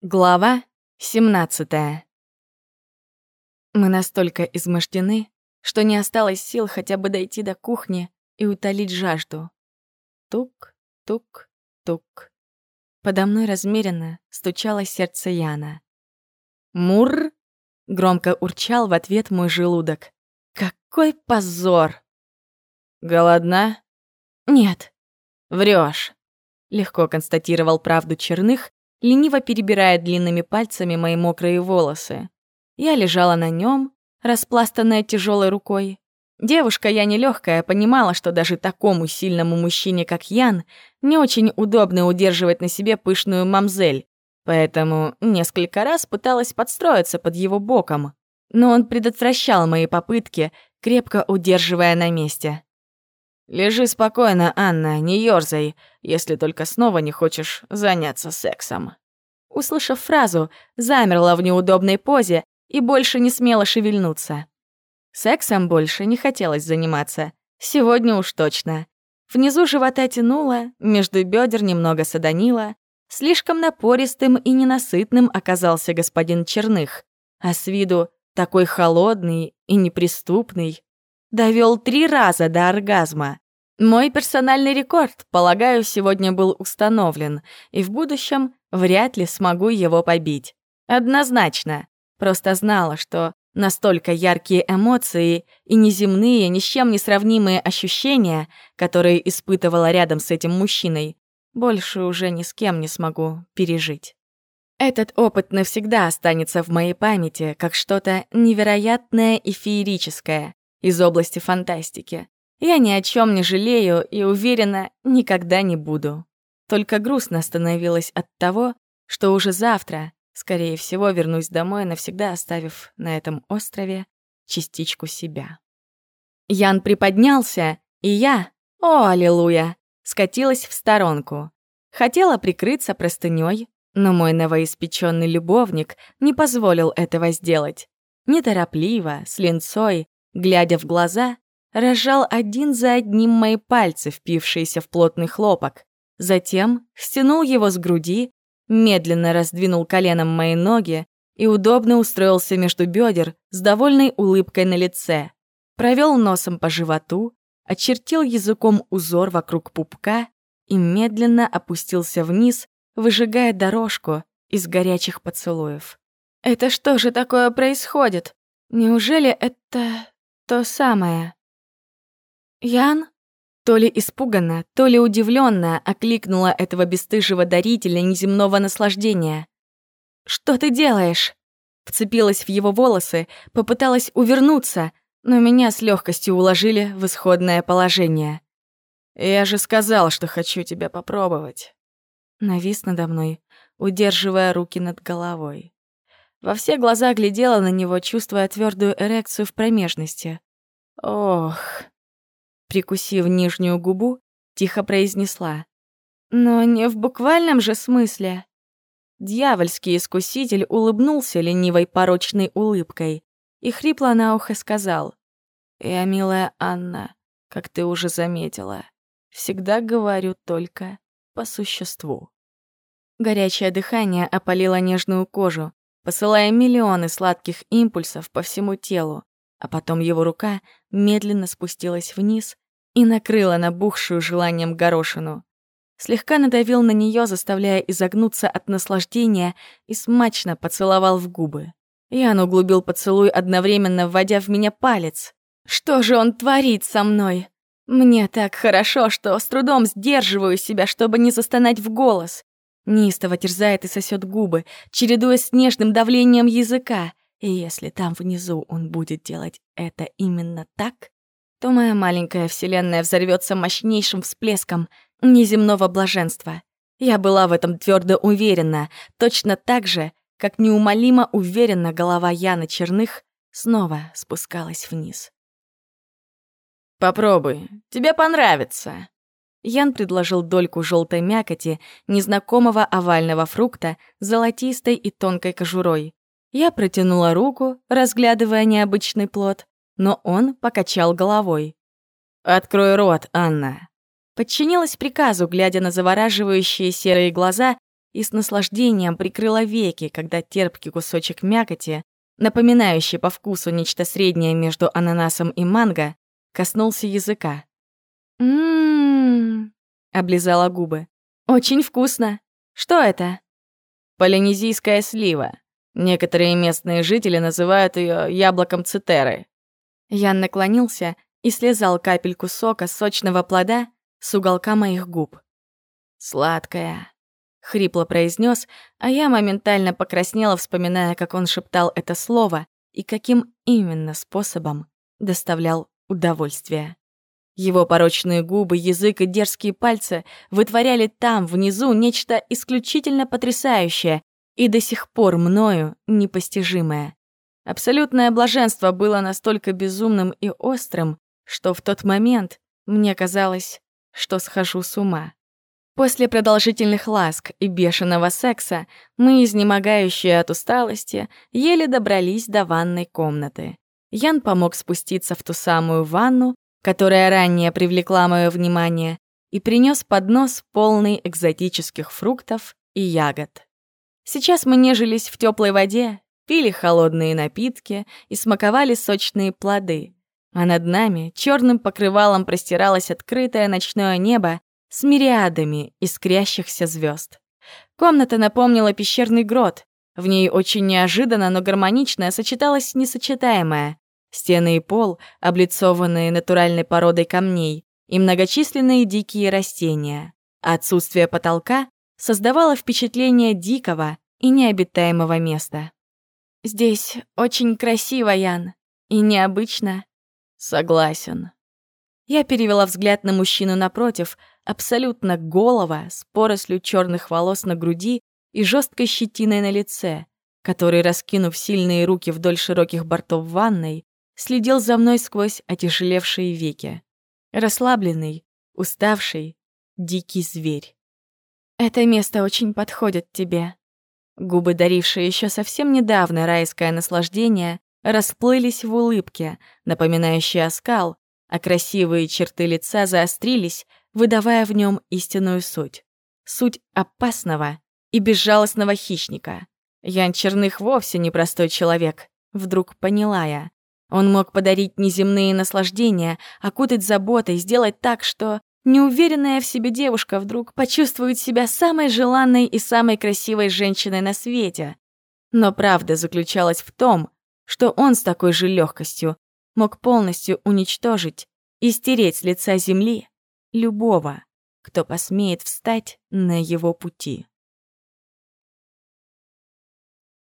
Глава 17 Мы настолько измождены, что не осталось сил хотя бы дойти до кухни и утолить жажду. Тук, тук, тук. Подо мной размеренно стучало сердце Яна. «Мур!» — громко урчал в ответ мой желудок. «Какой позор!» «Голодна?» «Нет». «Врёшь», — легко констатировал правду Черных, лениво перебирая длинными пальцами мои мокрые волосы. Я лежала на нем, распластанная тяжелой рукой. Девушка я нелегкая, понимала, что даже такому сильному мужчине, как Ян, не очень удобно удерживать на себе пышную мамзель, поэтому несколько раз пыталась подстроиться под его боком. Но он предотвращал мои попытки, крепко удерживая на месте. «Лежи спокойно, Анна, не ёрзай, если только снова не хочешь заняться сексом». Услышав фразу, замерла в неудобной позе и больше не смела шевельнуться. Сексом больше не хотелось заниматься. Сегодня уж точно. Внизу живота тянуло, между бедер немного садонило. Слишком напористым и ненасытным оказался господин Черных, а с виду такой холодный и неприступный довел три раза до оргазма. Мой персональный рекорд, полагаю, сегодня был установлен, и в будущем вряд ли смогу его побить. Однозначно. Просто знала, что настолько яркие эмоции и неземные, ни с чем не сравнимые ощущения, которые испытывала рядом с этим мужчиной, больше уже ни с кем не смогу пережить. Этот опыт навсегда останется в моей памяти как что-то невероятное и феерическое, из области фантастики. Я ни о чем не жалею и уверена, никогда не буду. Только грустно становилось от того, что уже завтра, скорее всего, вернусь домой, навсегда оставив на этом острове частичку себя. Ян приподнялся, и я, о, аллилуйя, скатилась в сторонку. Хотела прикрыться простынёй, но мой новоиспеченный любовник не позволил этого сделать. Неторопливо, с линцой, глядя в глаза, разжал один за одним мои пальцы, впившиеся в плотный хлопок. Затем стянул его с груди, медленно раздвинул коленом мои ноги и удобно устроился между бедер с довольной улыбкой на лице. Провел носом по животу, очертил языком узор вокруг пупка и медленно опустился вниз, выжигая дорожку из горячих поцелуев. «Это что же такое происходит? Неужели это то самое. Ян? То ли испуганно, то ли удивленно окликнула этого бесстыжего дарителя неземного наслаждения. «Что ты делаешь?» Вцепилась в его волосы, попыталась увернуться, но меня с легкостью уложили в исходное положение. «Я же сказал, что хочу тебя попробовать». Навис надо мной, удерживая руки над головой. Во все глаза глядела на него, чувствуя твердую эрекцию в промежности. «Ох...» Прикусив нижнюю губу, тихо произнесла. «Но не в буквальном же смысле». Дьявольский искуситель улыбнулся ленивой порочной улыбкой и хрипло на ухо сказал. «Я, милая Анна, как ты уже заметила, всегда говорю только по существу». Горячее дыхание опалило нежную кожу, посылая миллионы сладких импульсов по всему телу, а потом его рука медленно спустилась вниз и накрыла набухшую желанием горошину. Слегка надавил на нее, заставляя изогнуться от наслаждения, и смачно поцеловал в губы. Ян углубил поцелуй, одновременно вводя в меня палец. «Что же он творит со мной? Мне так хорошо, что с трудом сдерживаю себя, чтобы не застонать в голос. Неистово терзает и сосет губы, чередуясь с нежным давлением языка. И если там внизу он будет делать это именно так, то моя маленькая вселенная взорвется мощнейшим всплеском неземного блаженства. Я была в этом твердо уверена, точно так же, как неумолимо уверена голова Яна Черных снова спускалась вниз. «Попробуй, тебе понравится», Ян предложил дольку желтой мякоти незнакомого овального фрукта с золотистой и тонкой кожурой. Я протянула руку, разглядывая необычный плод, но он покачал головой. «Открой рот, Анна!» Подчинилась приказу, глядя на завораживающие серые глаза и с наслаждением прикрыла веки, когда терпкий кусочек мякоти, напоминающий по вкусу нечто среднее между ананасом и манго, коснулся языка. «М-м-м», облизала губы. «Очень вкусно. Что это?» «Полинезийская слива. Некоторые местные жители называют ее яблоком цитеры». Ян наклонился и слезал капельку сока сочного плода с уголка моих губ. «Сладкая», — хрипло произнес, а я моментально покраснела, вспоминая, как он шептал это слово и каким именно способом доставлял удовольствие. Его порочные губы, язык и дерзкие пальцы вытворяли там, внизу, нечто исключительно потрясающее и до сих пор мною непостижимое. Абсолютное блаженство было настолько безумным и острым, что в тот момент мне казалось, что схожу с ума. После продолжительных ласк и бешеного секса мы, изнемогающие от усталости, еле добрались до ванной комнаты. Ян помог спуститься в ту самую ванну, которая ранее привлекла мое внимание, и принес поднос полный экзотических фруктов и ягод. Сейчас мы нежились в теплой воде, пили холодные напитки и смаковали сочные плоды, а над нами черным покрывалом простиралось открытое ночное небо с мириадами искрящихся звезд. Комната напомнила пещерный грот. В ней очень неожиданно, но гармонично сочеталось несочетаемое. Стены и пол, облицованные натуральной породой камней, и многочисленные дикие растения. Отсутствие потолка создавало впечатление дикого и необитаемого места. «Здесь очень красиво, Ян, и необычно». «Согласен». Я перевела взгляд на мужчину напротив, абсолютно голого, с порослью черных волос на груди и жесткой щетиной на лице, который, раскинув сильные руки вдоль широких бортов ванной, следил за мной сквозь отяжелевшие веки. Расслабленный, уставший, дикий зверь. «Это место очень подходит тебе». Губы, дарившие еще совсем недавно райское наслаждение, расплылись в улыбке, напоминающей оскал, а красивые черты лица заострились, выдавая в нем истинную суть. Суть опасного и безжалостного хищника. Ян Черных вовсе не простой человек, вдруг поняла я. Он мог подарить неземные наслаждения, окутать заботой, сделать так, что неуверенная в себе девушка вдруг почувствует себя самой желанной и самой красивой женщиной на свете. Но правда заключалась в том, что он с такой же легкостью мог полностью уничтожить и стереть с лица земли любого, кто посмеет встать на его пути.